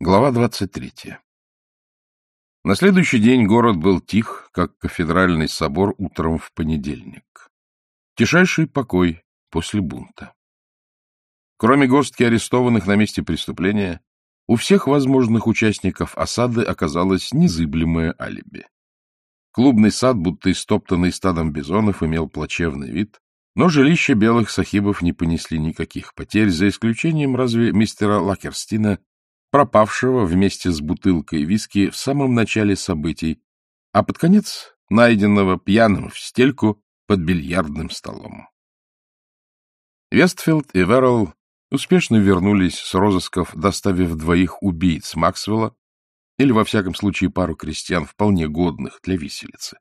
Глава 23. На следующий день город был тих, как кафедральный собор утром в понедельник. Тишайший покой после бунта. Кроме горстки арестованных на месте преступления, у всех возможных участников осады оказалось незыблемое алиби. Клубный сад, будто истоптанный стадом бизонов, имел плачевный вид, но жилища белых сахибов не понесли никаких потерь, за исключением разве мистера Лакерстина, пропавшего вместе с бутылкой виски в самом начале событий, а под конец найденного пьяным в стельку под бильярдным столом. Вестфилд и Верл успешно вернулись с розысков, доставив двоих убийц Максвелла, или, во всяком случае, пару крестьян, вполне годных для виселицы.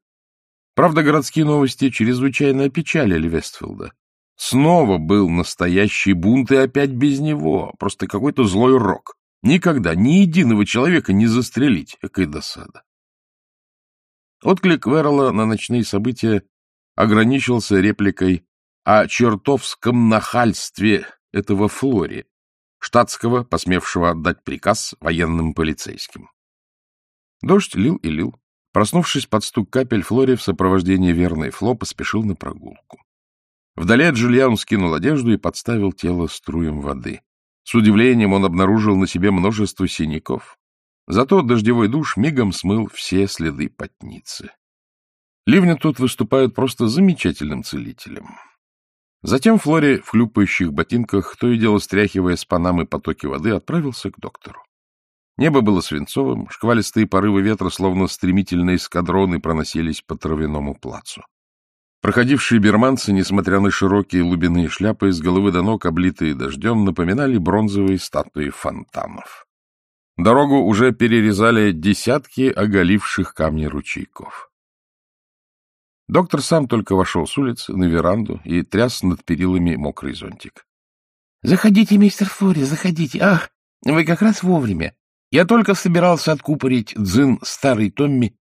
Правда, городские новости чрезвычайно опечалили Вестфилда. Снова был настоящий бунт, и опять без него, просто какой-то злой рок. Никогда ни единого человека не застрелить. Какая досада. Отклик Верла на ночные события ограничился репликой о чертовском нахальстве этого Флори, штатского, посмевшего отдать приказ военным полицейским. Дождь лил и лил. Проснувшись под стук капель, Флори в сопровождении верной Фло поспешил на прогулку. Вдали от жилья он скинул одежду и подставил тело струем воды. С удивлением он обнаружил на себе множество синяков. Зато дождевой душ мигом смыл все следы потницы. Ливни тут выступают просто замечательным целителем. Затем Флори в хлюпающих ботинках, то и дело стряхивая с панамы потоки воды, отправился к доктору. Небо было свинцовым, шквалистые порывы ветра, словно стремительные эскадроны, проносились по травяному плацу. Проходившие берманцы, несмотря на широкие лубяные шляпы, с головы до ног, облитые дождем, напоминали бронзовые статуи фонтанов. Дорогу уже перерезали десятки оголивших камни ручейков. Доктор сам только вошел с улицы на веранду и тряс над перилами мокрый зонтик. — Заходите, мистер Флори, заходите. Ах, вы как раз вовремя. Я только собирался откупорить дзин старой Томми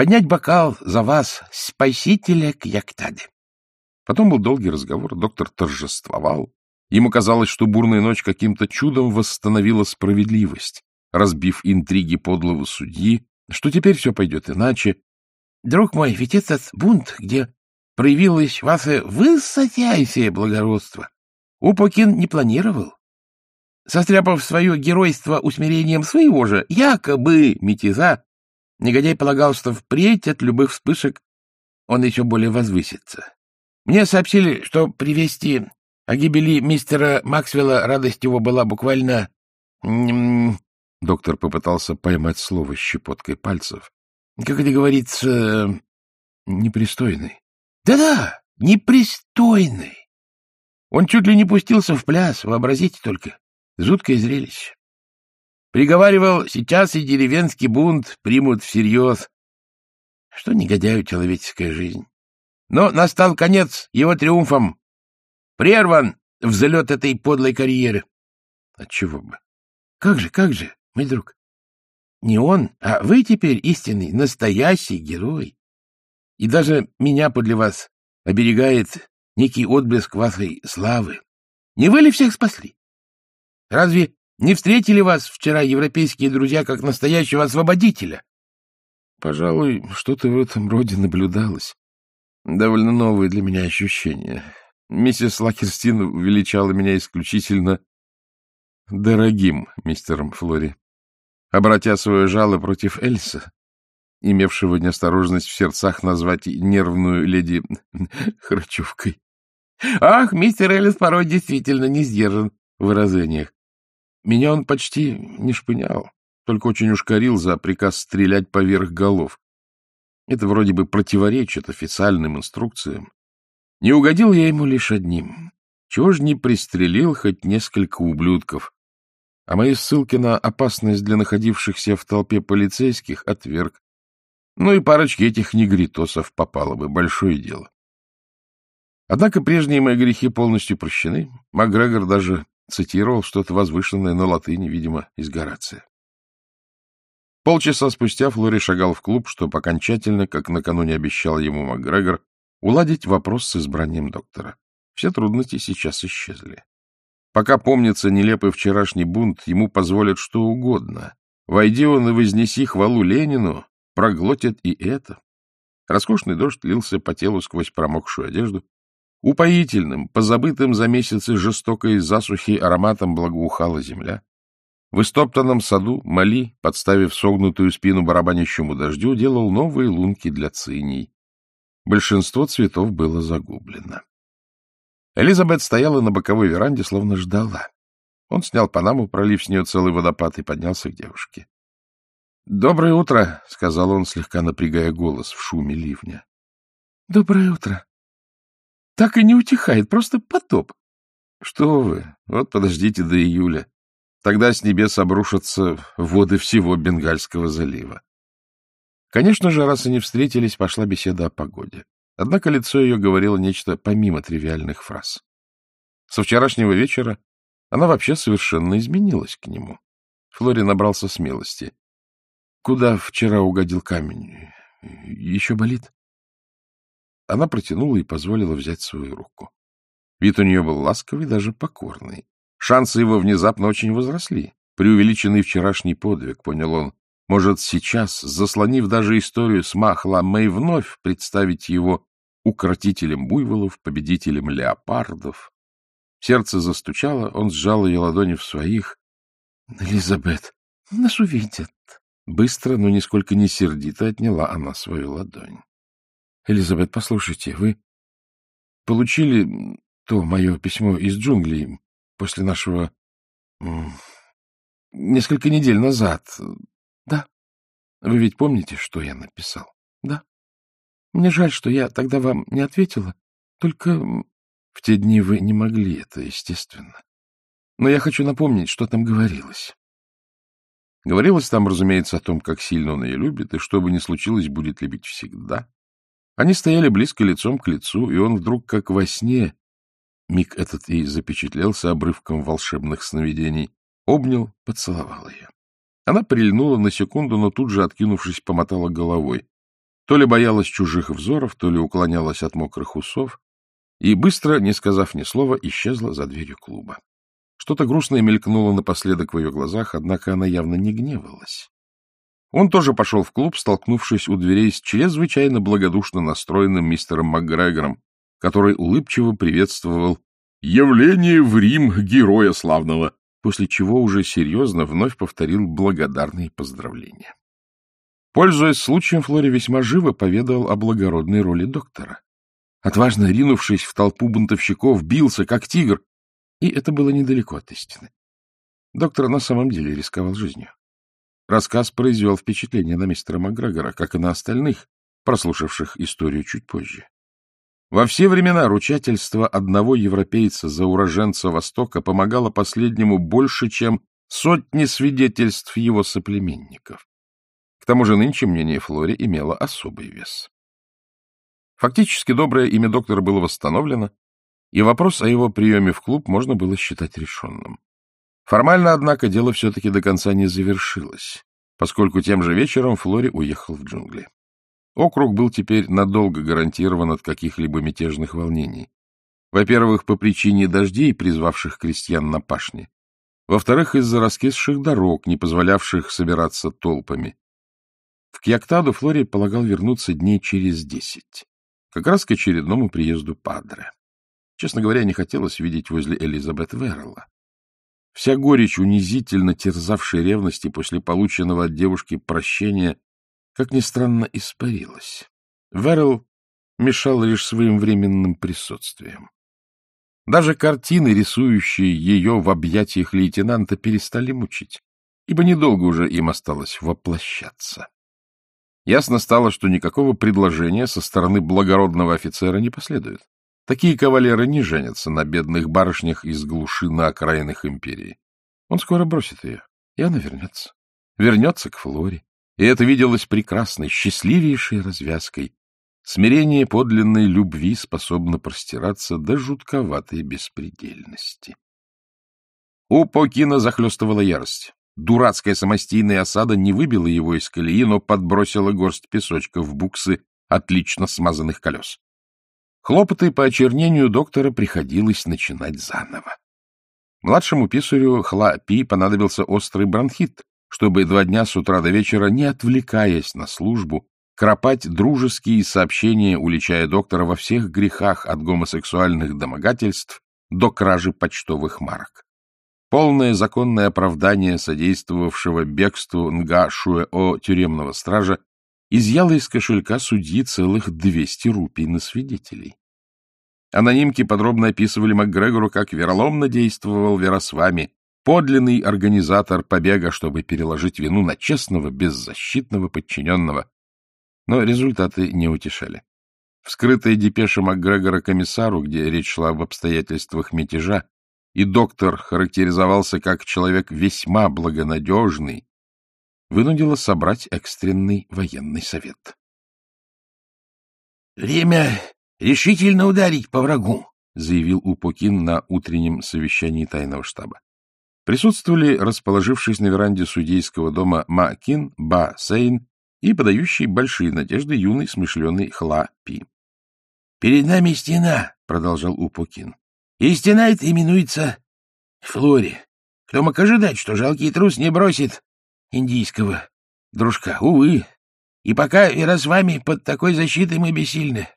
поднять бокал за вас, спасителя Кьяктаде. Потом был долгий разговор, доктор торжествовал. Ему казалось, что бурная ночь каким-то чудом восстановила справедливость, разбив интриги подлого судьи, что теперь все пойдет иначе. Друг мой, ведь этот бунт, где проявилось ваше высочайшее благородство, Упокин не планировал. Состряпав свое геройство усмирением своего же, якобы мятежа, Негодяй полагал, что впредь от любых вспышек он еще более возвысится. Мне сообщили, что при вести о гибели мистера Максвелла радость его была буквально... Доктор попытался поймать слово щепоткой пальцев. Как это говорится, непристойный. Да-да, непристойный. Он чуть ли не пустился в пляс, вообразите только. Жуткое зрелище. Приговаривал, сейчас и деревенский бунт примут всерьез. Что негодяю человеческая жизнь. Но настал конец его триумфом. Прерван взлет этой подлой карьеры. Отчего бы? Как же, как же, мой друг? Не он, а вы теперь истинный, настоящий герой. И даже меня подле вас оберегает некий отблеск вашей славы. Не вы ли всех спасли? Разве не встретили вас вчера европейские друзья как настоящего освободителя? Пожалуй, что-то в этом роде наблюдалось. Довольно новые для меня ощущения. Миссис Лакерстин увеличала меня исключительно дорогим мистером Флори. Обратя свое жало против Эльса, имевшего неосторожность в сердцах назвать нервную леди Храчевкой. Ах, мистер Эллис порой действительно не сдержан в выражениях. Меня он почти не шпынял, только очень уж корил за приказ стрелять поверх голов. Это вроде бы противоречит официальным инструкциям. Не угодил я ему лишь одним. Чего ж не пристрелил хоть несколько ублюдков? А мои ссылки на опасность для находившихся в толпе полицейских отверг. Ну и парочки этих негритосов попало бы, большое дело. Однако прежние мои грехи полностью прощены. Макгрегор даже цитировал что-то возвышенное на латыни, видимо, из Горация. Полчаса спустя Флори шагал в клуб, чтобы окончательно, как накануне обещал ему МакГрегор, уладить вопрос с избранием доктора. Все трудности сейчас исчезли. Пока помнится нелепый вчерашний бунт, ему позволят что угодно, Войди он и вознеси хвалу Ленину, проглотит и это. Роскошный дождь лился по телу сквозь промокшую одежду. Упоительным, позабытым за месяцы жестокой засухи ароматом благоухала земля. В истоптанном саду Мали, подставив согнутую спину барабанящему дождю, делал новые лунки для циней. Большинство цветов было загублено. Элизабет стояла на боковой веранде, словно ждала. Он снял панаму, пролив с нее целый водопад, и поднялся к девушке. — Доброе утро, — сказал он, слегка напрягая голос в шуме ливня. — Доброе утро. Так и не утихает, просто потоп. — Что вы, вот подождите до июля. Тогда с небес обрушатся воды всего Бенгальского залива. Конечно же, раз они встретились, пошла беседа о погоде. Однако лицо ее говорило нечто помимо тривиальных фраз. Со вчерашнего вечера она вообще совершенно изменилась к нему. Флори набрался смелости. — Куда вчера угодил камень? Еще болит? Она протянула и позволила взять свою руку. Вид у нее был ласковый, даже покорный. Шансы его внезапно очень возросли. Преувеличенный вчерашний подвиг, понял он, может сейчас, заслонив даже историю с Махла Мэй, вновь представить его укротителем буйволов, победителем леопардов. Сердце застучало, он сжал ее ладони в своих. — Элизабет, нас увидят. Быстро, но нисколько не сердито отняла она свою ладонь. — Элизабет, послушайте, вы получили то мое письмо из джунглей после нашего... несколько недель назад. Да. Вы ведь помните, что я написал? Да. Мне жаль, что я тогда вам не ответила. Только в те дни вы не могли это, естественно. Но я хочу напомнить, что там говорилось. Говорилось там, разумеется, о том, как сильно он ее любит, и что бы ни случилось, будет любить всегда. Они стояли близко лицом к лицу, и он вдруг, как во сне, миг этот и запечатлелся обрывком волшебных сновидений, обнял, поцеловал ее. Она прильнула на секунду, но тут же, откинувшись, помотала головой. То ли боялась чужих взоров, то ли уклонялась от мокрых усов, и быстро, не сказав ни слова, исчезла за дверью клуба. Что-то грустное мелькнуло напоследок в ее глазах, однако она явно не гневалась. Он тоже пошел в клуб, столкнувшись у дверей с чрезвычайно благодушно настроенным мистером МакГрегором, который улыбчиво приветствовал «Явление в Рим героя славного», после чего уже серьезно вновь повторил благодарные поздравления. Пользуясь случаем, Флори весьма живо поведал о благородной роли доктора. Отважно ринувшись в толпу бунтовщиков, бился, как тигр, и это было недалеко от истины. Доктор на самом деле рисковал жизнью. Рассказ произвел впечатление на мистера Макгрегора, как и на остальных, прослушавших историю чуть позже. Во все времена ручательство одного европейца за уроженца Востока помогало последнему больше, чем сотни свидетельств его соплеменников. К тому же нынче мнение Флори имело особый вес. Фактически доброе имя доктора было восстановлено, и вопрос о его приеме в клуб можно было считать решенным. Формально, однако, дело все-таки до конца не завершилось, поскольку тем же вечером Флори уехал в джунгли. Округ был теперь надолго гарантирован от каких-либо мятежных волнений. Во-первых, по причине дождей, призвавших крестьян на пашни. Во-вторых, из-за раскисших дорог, не позволявших собираться толпами. В Кьяктаду Флори полагал вернуться дней через десять, как раз к очередному приезду Падре. Честно говоря, не хотелось видеть возле Элизабет Веррелла. Вся горечь, унизительно терзавшей ревности после полученного от девушки прощения, как ни странно, испарилась. Веррелл мешал лишь своим временным присутствием. Даже картины, рисующие ее в объятиях лейтенанта, перестали мучить, ибо недолго уже им осталось воплощаться. Ясно стало, что никакого предложения со стороны благородного офицера не последует. Такие кавалеры не женятся на бедных барышнях из глуши на окраинах империи. Он скоро бросит ее, и она вернется. Вернется к Флоре. И это виделось прекрасной, счастливейшей развязкой. Смирение подлинной любви способно простираться до жутковатой беспредельности. У Покина захлестывала ярость. Дурацкая самостийная осада не выбила его из колеи, но подбросила горсть песочка в буксы отлично смазанных колес. Хлопоты по очернению доктора приходилось начинать заново. Младшему писарю Хла Пи понадобился острый бронхит, чтобы два дня с утра до вечера, не отвлекаясь на службу, кропать дружеские сообщения, уличая доктора во всех грехах от гомосексуальных домогательств до кражи почтовых марок. Полное законное оправдание содействовавшего бегству Нга Шуэо тюремного стража изъяло из кошелька судьи целых 200 рупий на свидетелей. Анонимки подробно описывали МакГрегору, как вероломно действовал Веросвами, подлинный организатор побега, чтобы переложить вину на честного, беззащитного подчиненного. Но результаты не утешали. Вскрытая депеша МакГрегора комиссару, где речь шла об обстоятельствах мятежа, и доктор характеризовался как человек весьма благонадежный, вынудила собрать экстренный военный совет. — Время решительно ударить по врагу, — заявил Упокин на утреннем совещании тайного штаба. Присутствовали, расположившись на веранде судейского дома Ма Кин, Ба Сейн и подающий большие надежды юный смышленый Хла Пи. — Перед нами стена, — продолжал Упокин. — И стена эта именуется Флори. Кто мог ожидать, что жалкий трус не бросит индийского дружка? Увы. И пока и раз вами под такой защитой мы бессильны.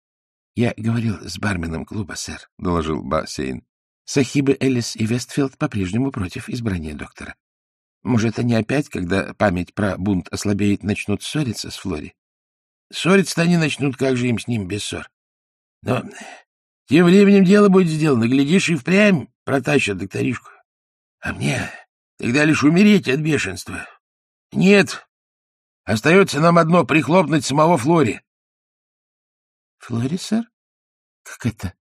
— Я говорил с барменом клуба, сэр, — доложил Ба Сейн. Сахибы Эллис и Вестфилд по-прежнему против избрания доктора. Может, они опять, когда память про бунт ослабеет, начнут ссориться с Флори? Ссориться-то они начнут, как же им с ним без ссор. Но тем временем дело будет сделано. Глядишь, и впрямь протащат докторишку. А мне тогда лишь умереть от бешенства. Нет, остается нам одно — прихлопнуть самого Флори. — Флори, сэр? Как это?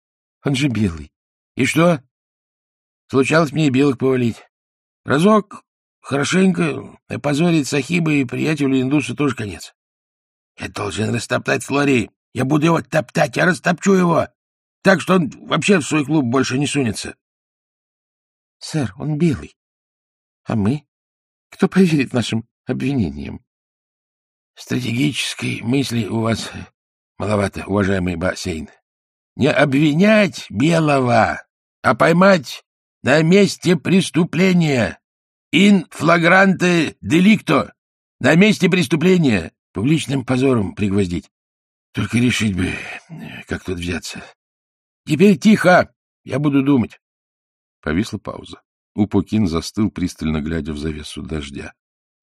Он же белый. И что? Случалось мне и белых повалить. Разок хорошенько опозорить Сахиба и приятелю индуса тоже конец. Я должен растоптать Флори. Я буду его топтать, я растопчу его. Так что он вообще в свой клуб больше не сунется. — Сэр, он белый. А мы? Кто поверит нашим обвинениям? — Стратегической мысли у вас маловато, уважаемый Бассейн. Не обвинять белого, а поймать на месте преступления. Ин флагранте деликто. На месте преступления. Публичным позором пригвоздить. Только решить бы, как тут взяться. Теперь тихо, я буду думать. Повисла пауза. Упокин застыл, пристально глядя в завесу дождя.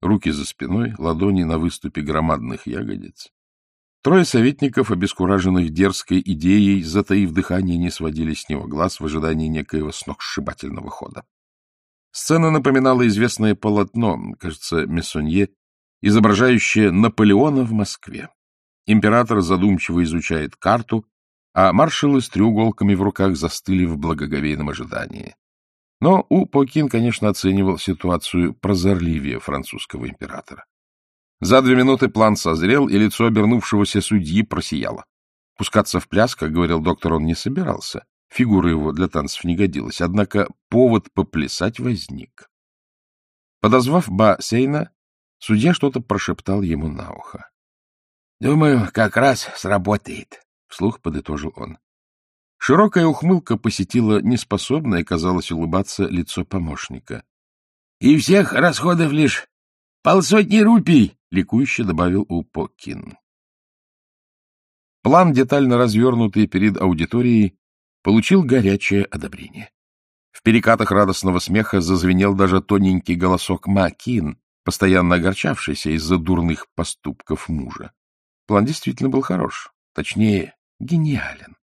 Руки за спиной, ладони на выступе громадных ягодиц. Трое советников, обескураженных дерзкой идеей, затаив дыхание, не сводили с него глаз в ожидании некоего сногсшибательного хода. Сцена напоминала известное полотно, кажется, Мессонье, изображающее Наполеона в Москве. Император задумчиво изучает карту, а маршалы с треуголками в руках застыли в благоговейном ожидании. Но У Покин, конечно, оценивал ситуацию прозорливее французского императора. За две минуты план созрел, и лицо обернувшегося судьи просияло. Пускаться в пляс, как говорил доктор, он не собирался. Фигура его для танцев не годилась, однако повод поплясать возник. Подозвав Ба Сейна, судья что-то прошептал ему на ухо. — Думаю, как раз сработает, — вслух подытожил он. Широкая ухмылка посетила неспособное, казалось, улыбаться лицо помощника. — И всех расходов лишь полсотни рупий, — ликующе добавил Упокин. План, детально развернутый перед аудиторией, получил горячее одобрение. В перекатах радостного смеха зазвенел даже тоненький голосок Макин, постоянно огорчавшийся из-за дурных поступков мужа. План действительно был хорош, точнее, гениален.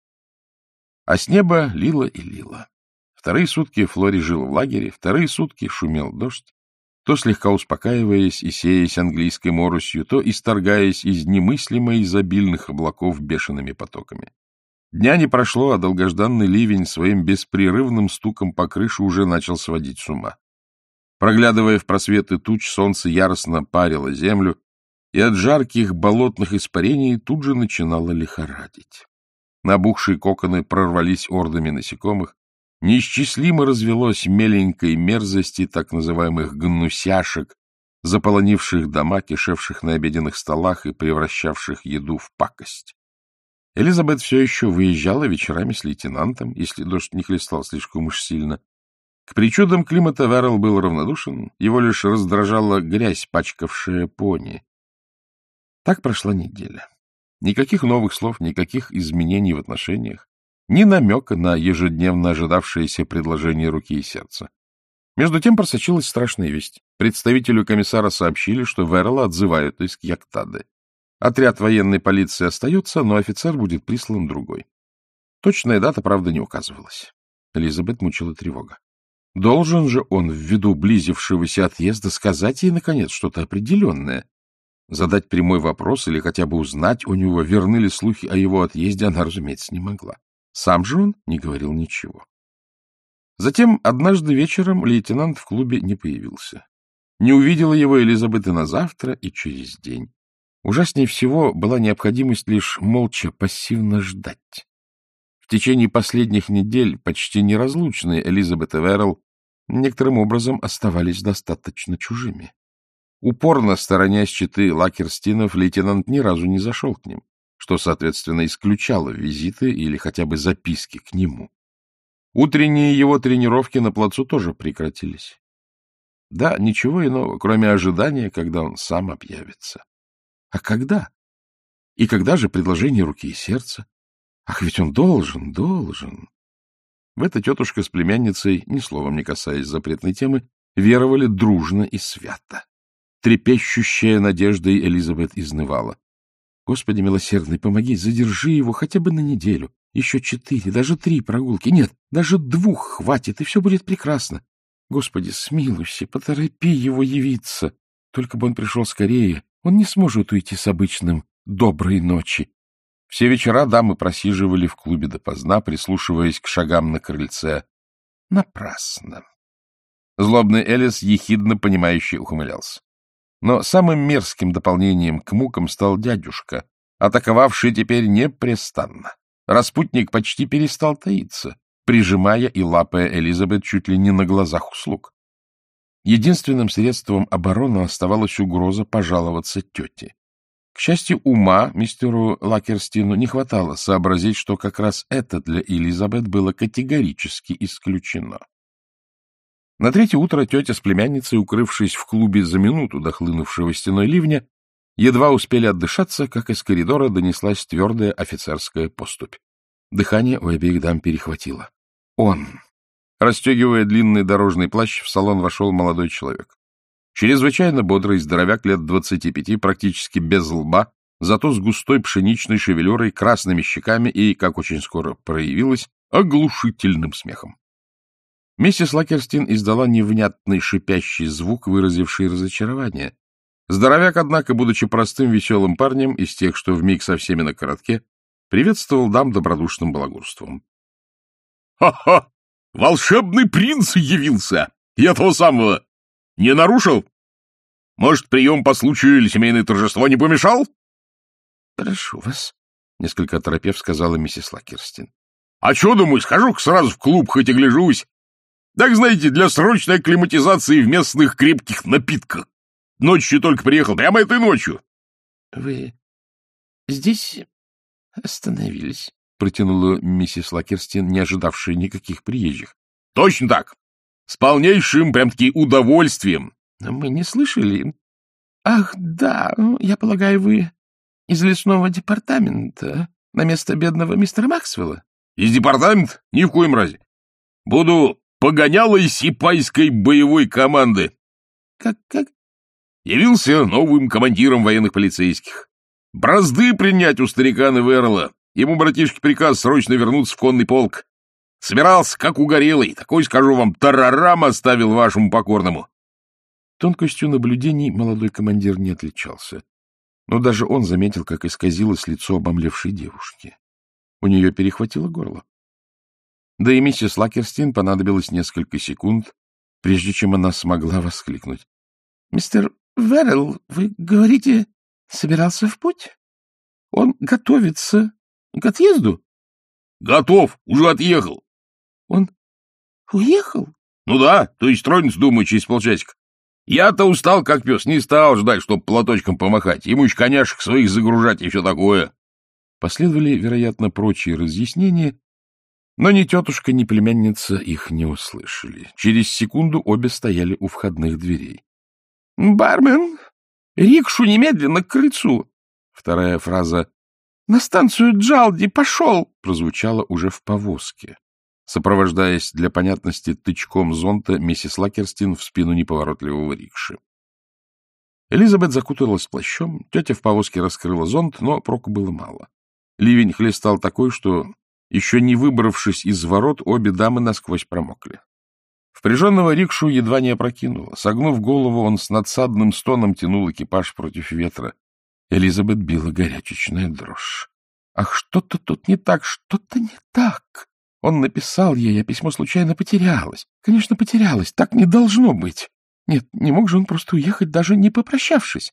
А с неба лило и лило. Вторые сутки Флори жил в лагере, вторые сутки шумел дождь то слегка успокаиваясь и сеясь английской моросью, то исторгаясь из немыслимо изобильных облаков бешеными потоками. Дня не прошло, а долгожданный ливень своим беспрерывным стуком по крыше уже начал сводить с ума. Проглядывая в просветы туч, солнце яростно парило землю, и от жарких болотных испарений тут же начинало лихорадить. Набухшие коконы прорвались ордами насекомых, Неисчислимо развелось меленькой мерзости так называемых гнусяшек, заполонивших дома, кишевших на обеденных столах и превращавших еду в пакость. Элизабет все еще выезжала вечерами с лейтенантом, если дождь не хлестал слишком уж сильно. К причудам климата Верл был равнодушен, его лишь раздражала грязь, пачкавшая пони. Так прошла неделя. Никаких новых слов, никаких изменений в отношениях, ни намека на ежедневно ожидавшееся предложение руки и сердца. Между тем просочилась страшная весть. Представителю комиссара сообщили, что Верла отзывают из Кьяктады. Отряд военной полиции остается, но офицер будет прислан другой. Точная дата, правда, не указывалась. Элизабет мучила тревога. Должен же он, ввиду близившегося отъезда, сказать ей, наконец, что-то определенное. Задать прямой вопрос или хотя бы узнать у него, верны ли слухи о его отъезде, она, разумеется, не могла. Сам же он не говорил ничего. Затем однажды вечером лейтенант в клубе не появился. Не увидела его Элизабет и на завтра, и через день. Ужаснее всего была необходимость лишь молча пассивно ждать. В течение последних недель почти неразлучные Элизабет и Верл некоторым образом оставались достаточно чужими. Упорно сторонясь читы Лакерстинов, лейтенант ни разу не зашел к ним, что, соответственно, исключало визиты или хотя бы записки к нему. Утренние его тренировки на плацу тоже прекратились. Да, ничего иного, кроме ожидания, когда он сам объявится. А когда? И когда же предложение руки и сердца? Ах, ведь он должен, должен. В это тетушка с племянницей, ни словом не касаясь запретной темы, веровали дружно и свято. Трепещущая надеждой Элизабет изнывала. Господи милосердный, помоги, задержи его хотя бы на неделю. Еще четыре, даже три прогулки. Нет, даже двух хватит, и все будет прекрасно. Господи, смилуйся, поторопи его явиться. Только бы он пришел скорее. Он не сможет уйти с обычным «доброй ночи». Все вечера дамы просиживали в клубе допоздна, прислушиваясь к шагам на крыльце. Напрасно. Злобный Элис ехидно понимающе ухмылялся. Но самым мерзким дополнением к мукам стал дядюшка, атаковавший теперь непрестанно. Распутник почти перестал таиться, прижимая и лапая Элизабет чуть ли не на глазах услуг. Единственным средством обороны оставалась угроза пожаловаться тете. К счастью, ума мистеру Лакерстину не хватало сообразить, что как раз это для Элизабет было категорически исключено. На третье утро тетя с племянницей, укрывшись в клубе за минуту до хлынувшего стеной ливня, едва успели отдышаться, как из коридора донеслась твердая офицерская поступь. Дыхание у обеих дам перехватило. Он! Расстегивая длинный дорожный плащ, в салон вошел молодой человек. Чрезвычайно бодрый здоровяк лет двадцати пяти, практически без лба, зато с густой пшеничной шевелюрой, красными щеками и, как очень скоро проявилось, оглушительным смехом. Миссис Лакерстин издала невнятный шипящий звук, выразивший разочарование. Здоровяк, однако, будучи простым веселым парнем, из тех, что вмиг со всеми на коротке, приветствовал дам добродушным балагурством. «Ха — Ха-ха! Волшебный принц явился! Я того самого! Не нарушил? Может, прием по случаю или семейное торжество не помешал? — Прошу вас, — несколько оторопев сказала миссис Лакерстин. — А что, думаю, схожу сразу в клуб, хоть и гляжусь. Так, знаете, для срочной акклиматизации в местных крепких напитках. Ночью только приехал, прямо этой ночью. — Вы здесь остановились? — протянула миссис Лакерстин, не ожидавшая никаких приезжих. — Точно так. С полнейшим, прям-таки, удовольствием. — Мы не слышали. — Ах, да, я полагаю, вы из лесного департамента на место бедного мистера Максвелла? — Из департамента? Ни в коем разе. Буду погонялой сипайской боевой команды. — Как, как? Явился новым командиром военных полицейских. Бразды принять у старика Неверла. Ему, братишки, приказ срочно вернуться в конный полк. Собирался, как угорелый. Такой, скажу вам, тарарам оставил вашему покорному. Тонкостью наблюдений молодой командир не отличался. Но даже он заметил, как исказилось лицо обомлевшей девушки. У нее перехватило горло. Да и миссис Лакерстин понадобилось несколько секунд, прежде чем она смогла воскликнуть. — Мистер Веррелл, вы говорите, собирался в путь? Он готовится к отъезду? — Готов, уже отъехал. Он уехал? Ну да, то есть тронется, думаю, через полчасика. Я-то устал, как пес, не стал ждать, чтоб платочком помахать. Ему еще коняшек своих загружать и все такое. Последовали, вероятно, прочие разъяснения, Но ни тетушка, ни племянница их не услышали. Через секунду обе стояли у входных дверей. — Бармен, рикшу немедленно к крыльцу. Вторая фраза «На станцию Джалди пошел!» прозвучала уже в повозке, сопровождаясь для понятности тычком зонта миссис Лакерстин в спину неповоротливого рикши. Элизабет закуталась плащом, тетя в повозке раскрыла зонт, но проку было мало. Ливень хлестал такой, что, еще не выбравшись из ворот, обе дамы насквозь промокли. Впряженного рикшу едва не опрокинуло. Согнув голову, он с надсадным стоном тянул экипаж против ветра. Элизабет била горячечная дрожь. Ах, что-то тут не так, что-то не так. Он написал ей, а письмо случайно потерялось. Конечно, потерялось, так не должно быть. Нет, не мог же он просто уехать, даже не попрощавшись.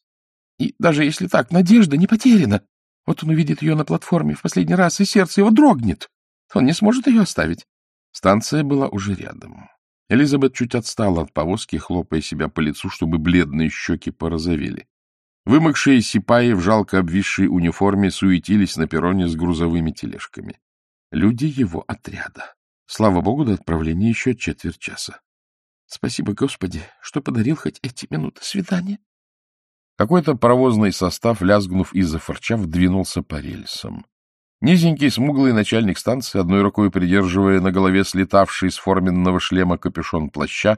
И даже если так, надежда не потеряна. Вот он увидит ее на платформе в последний раз, и сердце его дрогнет. Он не сможет ее оставить. Станция была уже рядом. Элизабет чуть отстала от повозки, хлопая себя по лицу, чтобы бледные щеки порозовели. Вымокшие сипаи в жалко обвисшей униформе суетились на перроне с грузовыми тележками. Люди его отряда. Слава богу, до отправления еще четверть часа. Спасибо, Господи, что подарил хоть эти минуты свидания. Какой-то паровозный состав, лязгнув и зафорчав, двинулся по рельсам. Низенький, смуглый начальник станции, одной рукой придерживая на голове слетавший с форменного шлема капюшон плаща,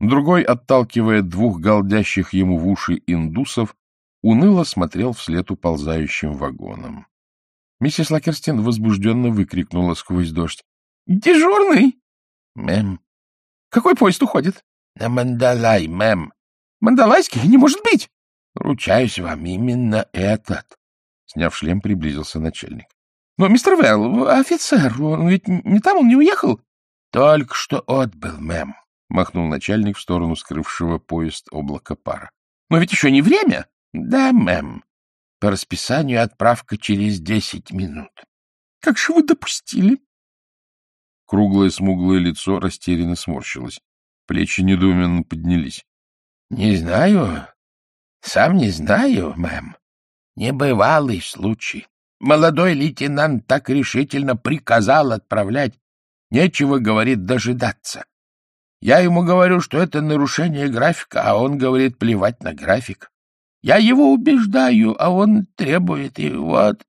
другой, отталкивая двух голдящих ему в уши индусов, уныло смотрел вслед уползающим вагонам. Миссис Лакерстин возбужденно выкрикнула сквозь дождь. — Дежурный! — Мэм. — Какой поезд уходит? — На Мандалай, мэм. — Мандалайский? Не может быть! — Ручаюсь вам, именно этот. Сняв шлем, приблизился начальник. — Но, мистер Вэлл, офицер, он ведь не там, он не уехал? — Только что отбыл, мэм, — махнул начальник в сторону скрывшего поезд облака пара. — Но ведь еще не время. — Да, мэм. По расписанию отправка через десять минут. — Как же вы допустили? Круглое смуглое лицо растерянно сморщилось. Плечи недоуменно поднялись. — Не знаю. Сам не знаю, мэм. Небывалый случай. Молодой лейтенант так решительно приказал отправлять. Нечего, говорит, дожидаться. Я ему говорю, что это нарушение графика, а он говорит плевать на график. Я его убеждаю, а он требует, и вот...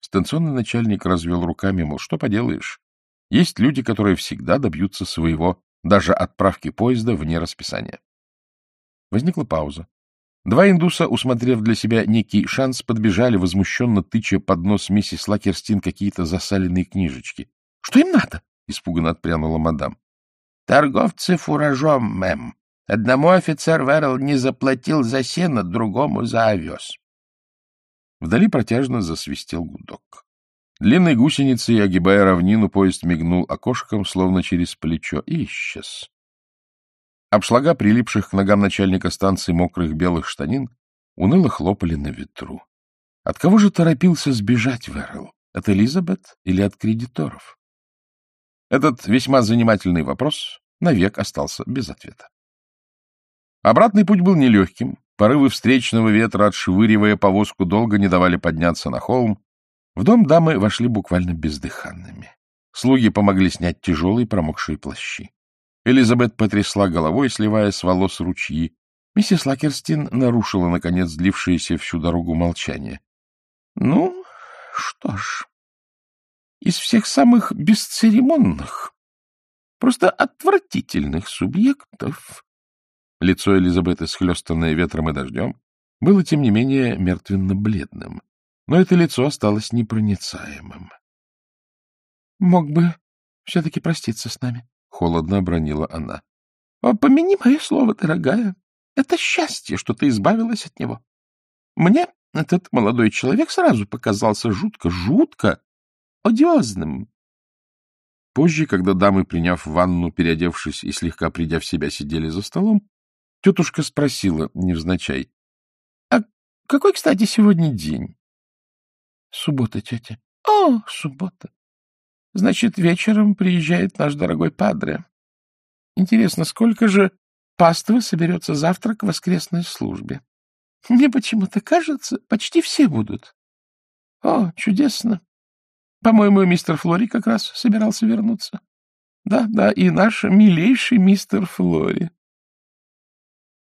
Станционный начальник развел руками, мол, что поделаешь. Есть люди, которые всегда добьются своего, даже отправки поезда вне расписания. Возникла пауза. Два индуса, усмотрев для себя некий шанс, подбежали, возмущенно тыча под нос миссис Лакерстин какие-то засаленные книжечки. — Что им надо? — испуганно отпрянула мадам. — Торговцы фуражом, мэм. Одному офицер Верл не заплатил за сено, другому за овес. Вдали протяжно засвистел гудок. Длинной гусеницей, огибая равнину, поезд мигнул окошком, словно через плечо, и исчез. Обшлага, прилипших к ногам начальника станции мокрых белых штанин, уныло хлопали на ветру. От кого же торопился сбежать Верл? От Элизабет или от кредиторов? Этот весьма занимательный вопрос навек остался без ответа. Обратный путь был нелегким. Порывы встречного ветра, отшвыривая повозку, долго не давали подняться на холм. В дом дамы вошли буквально бездыханными. Слуги помогли снять тяжелые промокшие плащи. Элизабет потрясла головой, сливая с волос ручьи. Миссис Лакерстин нарушила, наконец, длившееся всю дорогу молчание. — Ну, что ж, из всех самых бесцеремонных, просто отвратительных субъектов Лицо Элизабеты, схлестанное ветром и дождем, было, тем не менее, мертвенно-бледным, но это лицо осталось непроницаемым. — Мог бы все-таки проститься с нами, — холодно обронила она. — Помяни мое слово, дорогая. Это счастье, что ты избавилась от него. Мне этот молодой человек сразу показался жутко, жутко одиозным. Позже, когда дамы, приняв ванну, переодевшись и слегка придя в себя, сидели за столом, Тетушка спросила, невзначай. — А какой, кстати, сегодня день? — Суббота, тетя. — О, суббота. Значит, вечером приезжает наш дорогой падре. Интересно, сколько же паствы соберется завтра к воскресной службе? Мне почему-то кажется, почти все будут. О, чудесно. По-моему, мистер Флори как раз собирался вернуться. Да, да, и наш милейший мистер Флори.